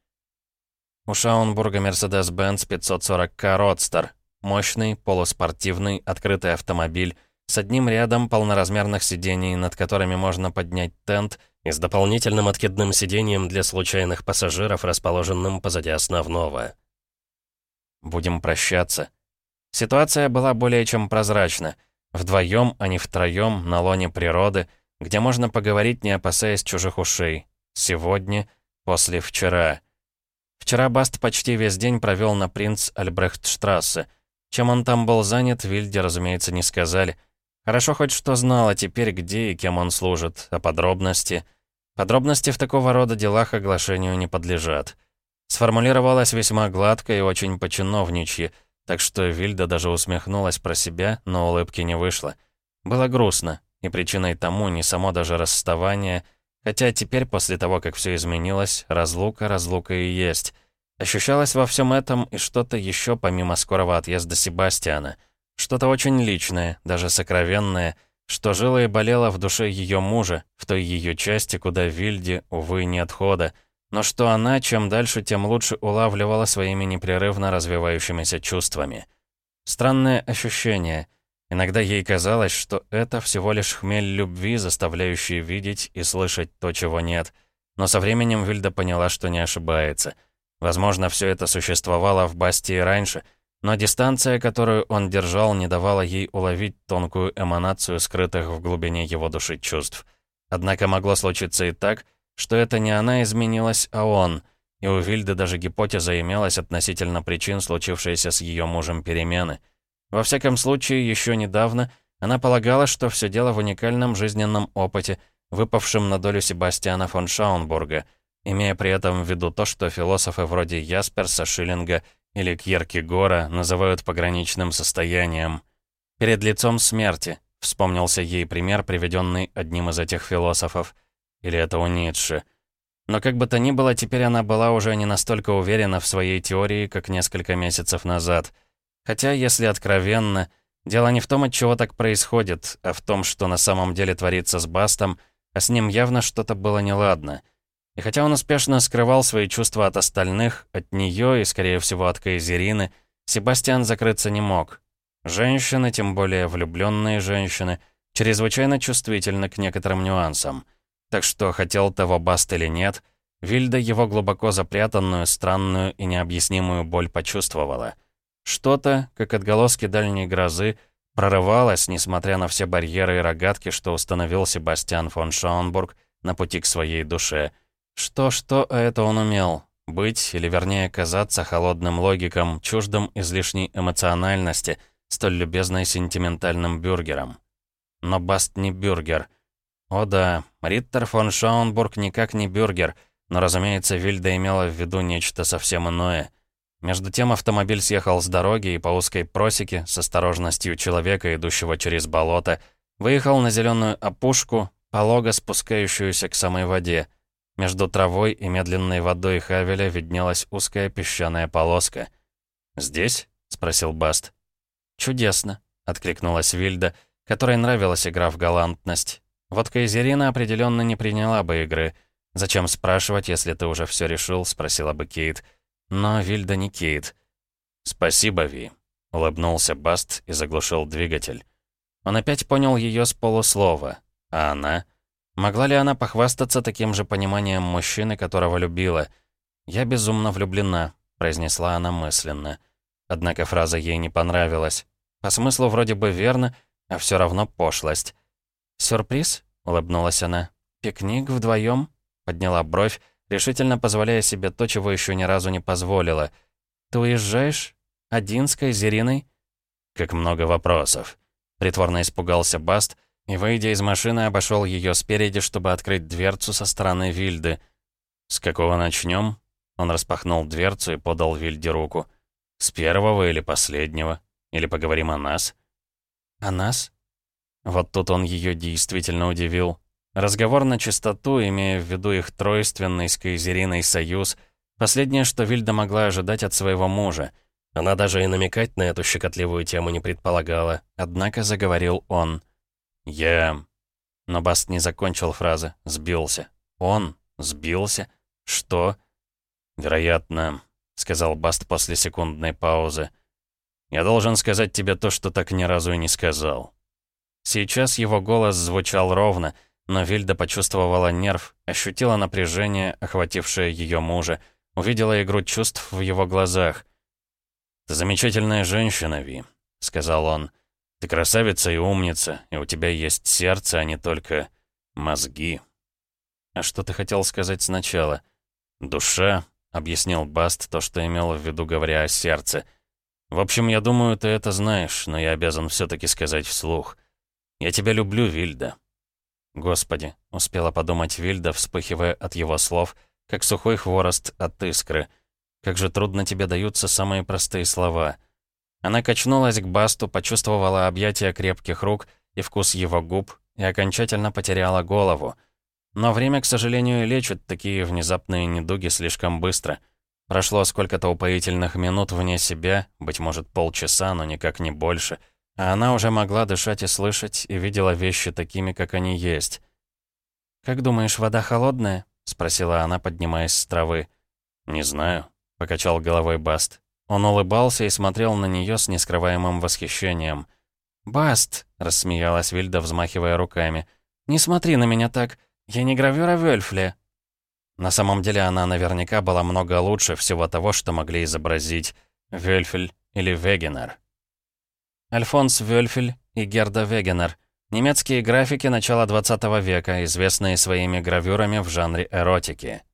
У Шаунбурга Mercedes-Benz 540К Родстер. Мощный, полуспортивный, открытый автомобиль с одним рядом полноразмерных сидений, над которыми можно поднять тент — и с дополнительным откидным сиденьем для случайных пассажиров, расположенным позади основного. «Будем прощаться». Ситуация была более чем прозрачна. Вдвоем, а не втроем, на лоне природы, где можно поговорить, не опасаясь чужих ушей. Сегодня, после вчера. Вчера Баст почти весь день провел на принц Альбрехтштрассе. Чем он там был занят, Вильде, разумеется, не сказали — Хорошо хоть что знала теперь, где и кем он служит, а подробности... Подробности в такого рода делах оглашению не подлежат. Сформулировалась весьма гладко и очень по-чиновничьи, так что Вильда даже усмехнулась про себя, но улыбки не вышло. Было грустно, и причиной тому не само даже расставание, хотя теперь, после того, как все изменилось, разлука, разлука и есть. Ощущалось во всем этом и что-то еще помимо скорого отъезда Себастьяна — что-то очень личное, даже сокровенное, что жило и болело в душе ее мужа, в той ее части, куда Вильде, увы, нет хода, но что она, чем дальше, тем лучше улавливала своими непрерывно развивающимися чувствами. Странное ощущение. Иногда ей казалось, что это всего лишь хмель любви, заставляющий видеть и слышать то, чего нет. Но со временем Вильда поняла, что не ошибается. Возможно, все это существовало в Бастии раньше — но дистанция, которую он держал, не давала ей уловить тонкую эманацию скрытых в глубине его души чувств. Однако могло случиться и так, что это не она изменилась, а он, и у Вильды даже гипотеза имелась относительно причин случившейся с ее мужем перемены. Во всяком случае, еще недавно она полагала, что все дело в уникальном жизненном опыте, выпавшем на долю Себастьяна фон Шаунбурга, имея при этом в виду то, что философы вроде Ясперса, Шиллинга или Кьеркегора называют пограничным состоянием. Перед лицом смерти, вспомнился ей пример, приведенный одним из этих философов. Или это у Ницше. Но как бы то ни было, теперь она была уже не настолько уверена в своей теории, как несколько месяцев назад. Хотя, если откровенно, дело не в том, от чего так происходит, а в том, что на самом деле творится с Бастом, а с ним явно что-то было неладно. И хотя он успешно скрывал свои чувства от остальных, от нее и, скорее всего, от Кайзерины, Себастьян закрыться не мог. Женщины, тем более влюбленные женщины, чрезвычайно чувствительны к некоторым нюансам. Так что, хотел того Баст или нет, Вильда его глубоко запрятанную, странную и необъяснимую боль почувствовала. Что-то, как отголоски дальней грозы, прорывалось, несмотря на все барьеры и рогатки, что установил Себастьян фон Шаунбург на пути к своей душе — что-что, а это он умел. Быть, или вернее казаться холодным логиком, чуждым излишней эмоциональности, столь любезной сентиментальным бюргером. Но Баст не бюргер. О да, Риттер фон Шаунбург никак не бюргер, но, разумеется, Вильда имела в виду нечто совсем иное. Между тем автомобиль съехал с дороги и по узкой просеке, с осторожностью человека, идущего через болото, выехал на зеленую опушку, полого спускающуюся к самой воде — между травой и медленной водой Хавеля виднелась узкая песчаная полоска. «Здесь?» — спросил Баст. «Чудесно», — откликнулась Вильда, которой нравилась игра в галантность. Вот Кайзерина определенно не приняла бы игры. «Зачем спрашивать, если ты уже все решил?» — спросила бы Кейт. Но Вильда не Кейт. «Спасибо, Ви», — улыбнулся Баст и заглушил двигатель. Он опять понял ее с полуслова, а она... Могла ли она похвастаться таким же пониманием мужчины, которого любила? «Я безумно влюблена», — произнесла она мысленно. Однако фраза ей не понравилась. По смыслу вроде бы верно, а все равно пошлость. «Сюрприз?» — улыбнулась она. «Пикник вдвоем? подняла бровь, решительно позволяя себе то, чего еще ни разу не позволила. «Ты уезжаешь? Один с Кайзериной?» «Как много вопросов!» Притворно испугался Баст и, выйдя из машины, обошел ее спереди, чтобы открыть дверцу со стороны Вильды. «С какого начнем? Он распахнул дверцу и подал Вильде руку. «С первого или последнего? Или поговорим о нас?» «О нас?» Вот тут он ее действительно удивил. Разговор на чистоту, имея в виду их тройственный с Кайзериной союз, последнее, что Вильда могла ожидать от своего мужа. Она даже и намекать на эту щекотливую тему не предполагала. Однако заговорил он. «Я...» Но Баст не закончил фразы. Сбился. «Он? Сбился? Что?» «Вероятно», — сказал Баст после секундной паузы. «Я должен сказать тебе то, что так ни разу и не сказал». Сейчас его голос звучал ровно, но Вильда почувствовала нерв, ощутила напряжение, охватившее ее мужа, увидела игру чувств в его глазах. «Ты замечательная женщина, Ви», — сказал он. «Ты красавица и умница, и у тебя есть сердце, а не только мозги». «А что ты хотел сказать сначала?» «Душа», — объяснил Баст то, что имел в виду, говоря о сердце. «В общем, я думаю, ты это знаешь, но я обязан все таки сказать вслух. Я тебя люблю, Вильда». «Господи», — успела подумать Вильда, вспыхивая от его слов, как сухой хворост от искры — как же трудно тебе даются самые простые слова. Она качнулась к Басту, почувствовала объятия крепких рук и вкус его губ и окончательно потеряла голову. Но время, к сожалению, лечит такие внезапные недуги слишком быстро. Прошло сколько-то упоительных минут вне себя, быть может, полчаса, но никак не больше. А она уже могла дышать и слышать, и видела вещи такими, как они есть. «Как думаешь, вода холодная?» — спросила она, поднимаясь с травы. «Не знаю», покачал головой Баст. Он улыбался и смотрел на нее с нескрываемым восхищением. «Баст!» — рассмеялась Вильда, взмахивая руками. «Не смотри на меня так. Я не гравюра Вельфле». На самом деле она наверняка была много лучше всего того, что могли изобразить Вельфель или Вегенер. Альфонс Вельфель и Герда Вегенер — немецкие графики начала 20 века, известные своими гравюрами в жанре эротики.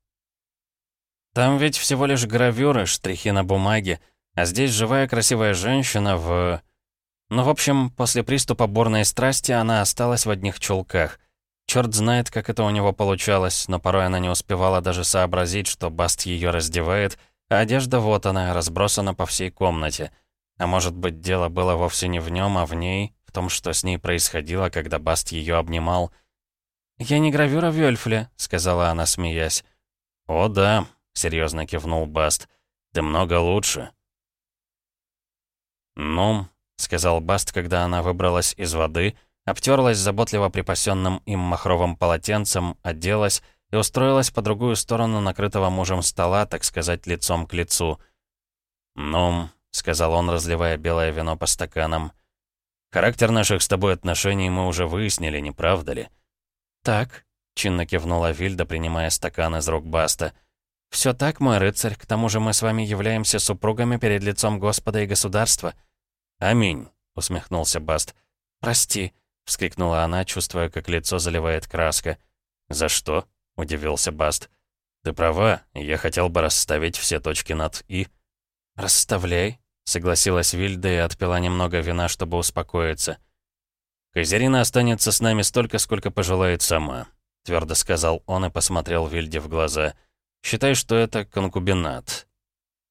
Там ведь всего лишь гравюры, штрихи на бумаге, а здесь живая красивая женщина в... Ну, в общем, после приступа бурной страсти она осталась в одних чулках. Черт знает, как это у него получалось, но порой она не успевала даже сообразить, что Баст ее раздевает, а одежда вот она, разбросана по всей комнате. А может быть, дело было вовсе не в нем, а в ней, в том, что с ней происходило, когда Баст ее обнимал. «Я не гравюра Вельфле», — сказала она, смеясь. «О, да», серьезно кивнул Баст. «Ты много лучше». «Ну», — сказал Баст, когда она выбралась из воды, обтерлась заботливо припасенным им махровым полотенцем, оделась и устроилась по другую сторону накрытого мужем стола, так сказать, лицом к лицу. «Ну», — сказал он, разливая белое вино по стаканам, — «характер наших с тобой отношений мы уже выяснили, не правда ли?» «Так», — чинно кивнула Вильда, принимая стакан из рук Баста, — «Все так, мой рыцарь, к тому же мы с вами являемся супругами перед лицом Господа и государства». «Аминь», — усмехнулся Баст. «Прости», — вскрикнула она, чувствуя, как лицо заливает краска. «За что?» — удивился Баст. «Ты права, я хотел бы расставить все точки над «и». «Расставляй», — согласилась Вильда и отпила немного вина, чтобы успокоиться. «Казерина останется с нами столько, сколько пожелает сама», — твердо сказал он и посмотрел Вильде в глаза — Считай, что это конкубинат.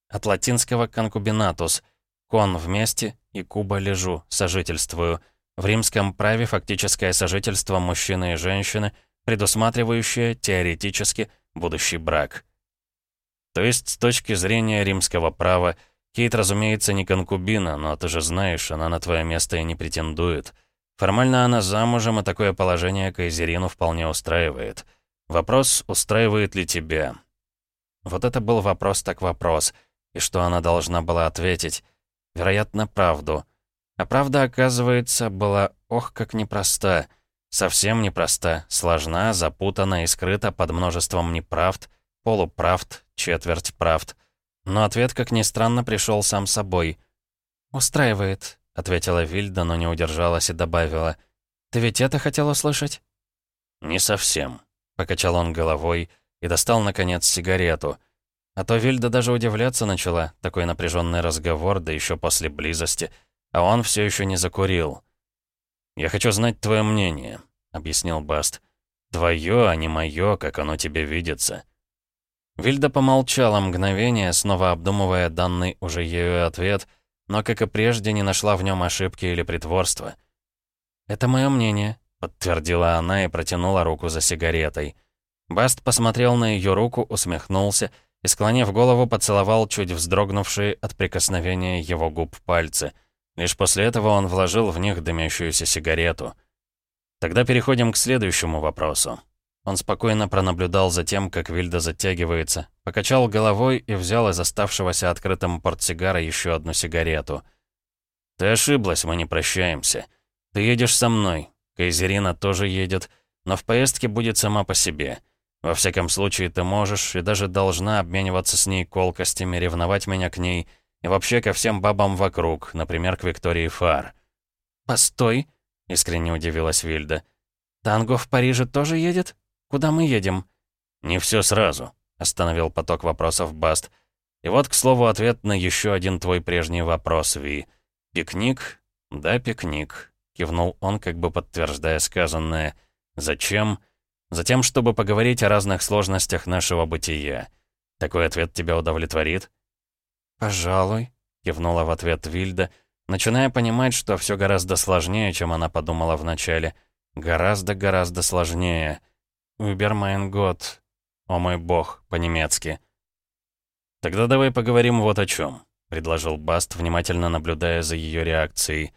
От латинского «конкубинатус» — «кон» вместе и «куба» лежу, сожительствую. В римском праве фактическое сожительство мужчины и женщины, предусматривающее, теоретически, будущий брак. То есть, с точки зрения римского права, Кейт, разумеется, не конкубина, но ты же знаешь, она на твое место и не претендует. Формально она замужем, и такое положение Кайзерину вполне устраивает. Вопрос, устраивает ли тебя. Вот это был вопрос так вопрос. И что она должна была ответить? Вероятно, правду. А правда, оказывается, была ох, как непроста. Совсем непроста, сложна, запутана и скрыта под множеством неправд, полуправд, четверть правд. Но ответ, как ни странно, пришел сам собой. «Устраивает», — ответила Вильда, но не удержалась и добавила. «Ты ведь это хотела слышать?» «Не совсем», — покачал он головой и достал, наконец, сигарету. А то Вильда даже удивляться начала, такой напряженный разговор, да еще после близости, а он все еще не закурил. «Я хочу знать твое мнение», — объяснил Баст. «Твое, а не мое, как оно тебе видится». Вильда помолчала мгновение, снова обдумывая данный уже ею ответ, но, как и прежде, не нашла в нем ошибки или притворства. «Это мое мнение», — подтвердила она и протянула руку за сигаретой. Баст посмотрел на ее руку, усмехнулся и, склонив голову, поцеловал чуть вздрогнувшие от прикосновения его губ пальцы. Лишь после этого он вложил в них дымящуюся сигарету. Тогда переходим к следующему вопросу. Он спокойно пронаблюдал за тем, как Вильда затягивается, покачал головой и взял из оставшегося открытым портсигара еще одну сигарету. «Ты ошиблась, мы не прощаемся. Ты едешь со мной. Кайзерина тоже едет, но в поездке будет сама по себе. Во всяком случае, ты можешь и даже должна обмениваться с ней колкостями, ревновать меня к ней и вообще ко всем бабам вокруг, например, к Виктории Фар». «Постой», — искренне удивилась Вильда. «Танго в Париже тоже едет?» Куда мы едем?» «Не все сразу», — остановил поток вопросов Баст. «И вот, к слову, ответ на еще один твой прежний вопрос, Ви. Пикник?» «Да, пикник», — кивнул он, как бы подтверждая сказанное. «Зачем?» «Затем, чтобы поговорить о разных сложностях нашего бытия. Такой ответ тебя удовлетворит?» «Пожалуй», — кивнула в ответ Вильда, начиная понимать, что все гораздо сложнее, чем она подумала вначале. Гораздо-гораздо сложнее. «Убермайн год». «О мой бог», по-немецки. «Тогда давай поговорим вот о чем», — предложил Баст, внимательно наблюдая за ее реакцией.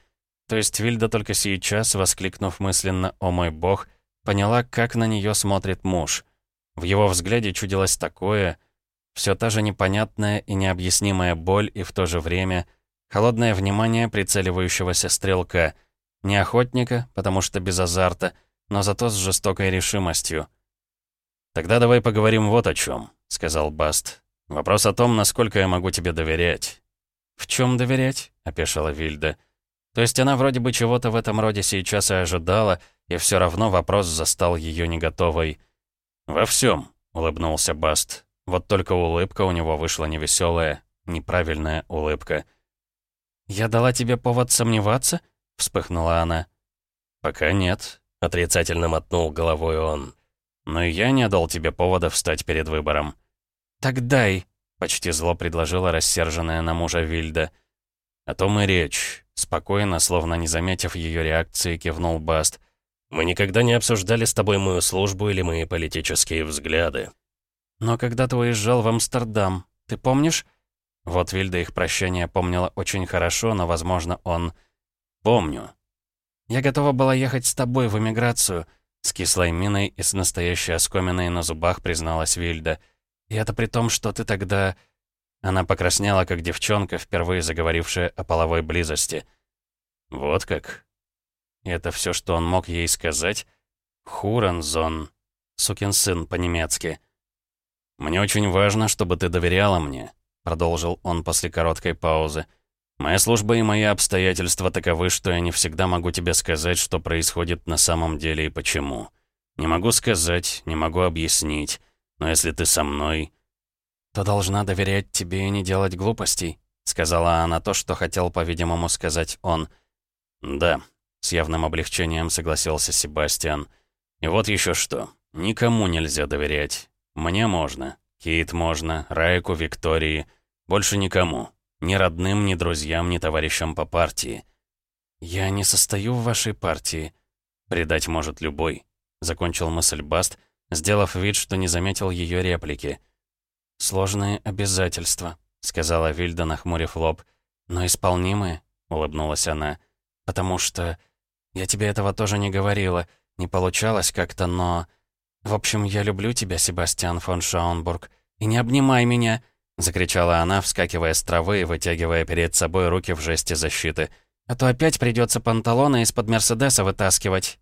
То есть Вильда только сейчас, воскликнув мысленно «О мой бог», поняла, как на нее смотрит муж. В его взгляде чудилось такое, все та же непонятная и необъяснимая боль и в то же время холодное внимание прицеливающегося стрелка. Не охотника, потому что без азарта, но зато с жестокой решимостью. «Тогда давай поговорим вот о чем», — сказал Баст. «Вопрос о том, насколько я могу тебе доверять». «В чем доверять?» — опешила Вильда. То есть она вроде бы чего-то в этом роде сейчас и ожидала, и все равно вопрос застал ее не готовой. «Во всем», — улыбнулся Баст. Вот только улыбка у него вышла невеселая, неправильная улыбка. «Я дала тебе повод сомневаться?» — вспыхнула она. «Пока нет», — отрицательно мотнул головой он. «Но я не дал тебе повода встать перед выбором». «Так дай», — почти зло предложила рассерженная на мужа Вильда. «О том и речь», — спокойно, словно не заметив ее реакции, кивнул Баст. «Мы никогда не обсуждали с тобой мою службу или мои политические взгляды». «Но когда ты уезжал в Амстердам, ты помнишь?» Вот Вильда их прощание помнила очень хорошо, но, возможно, он... «Помню», я готова была ехать с тобой в эмиграцию», — с кислой миной и с настоящей оскоминой на зубах призналась Вильда. «И это при том, что ты тогда...» Она покраснела, как девчонка, впервые заговорившая о половой близости. «Вот как?» Это все, что он мог ей сказать? «Хуранзон», сукин сын по-немецки. «Мне очень важно, чтобы ты доверяла мне», — продолжил он после короткой паузы. Моя служба и мои обстоятельства таковы, что я не всегда могу тебе сказать, что происходит на самом деле и почему. Не могу сказать, не могу объяснить, но если ты со мной...» «То должна доверять тебе и не делать глупостей», — сказала она то, что хотел, по-видимому, сказать он. «Да», — с явным облегчением согласился Себастьян. «И вот еще что. Никому нельзя доверять. Мне можно. Кейт можно, Райку, Виктории. Больше никому. Ни родным, ни друзьям, ни товарищам по партии. «Я не состою в вашей партии». «Предать может любой», — закончил мысль Баст, сделав вид, что не заметил ее реплики. «Сложные обязательства», — сказала Вильда, нахмурив лоб. «Но исполнимые», — улыбнулась она. «Потому что... Я тебе этого тоже не говорила. Не получалось как-то, но... В общем, я люблю тебя, Себастьян фон Шаунбург. И не обнимай меня!» Закричала она, вскакивая с травы и вытягивая перед собой руки в жесте защиты. «А то опять придется панталоны из-под Мерседеса вытаскивать».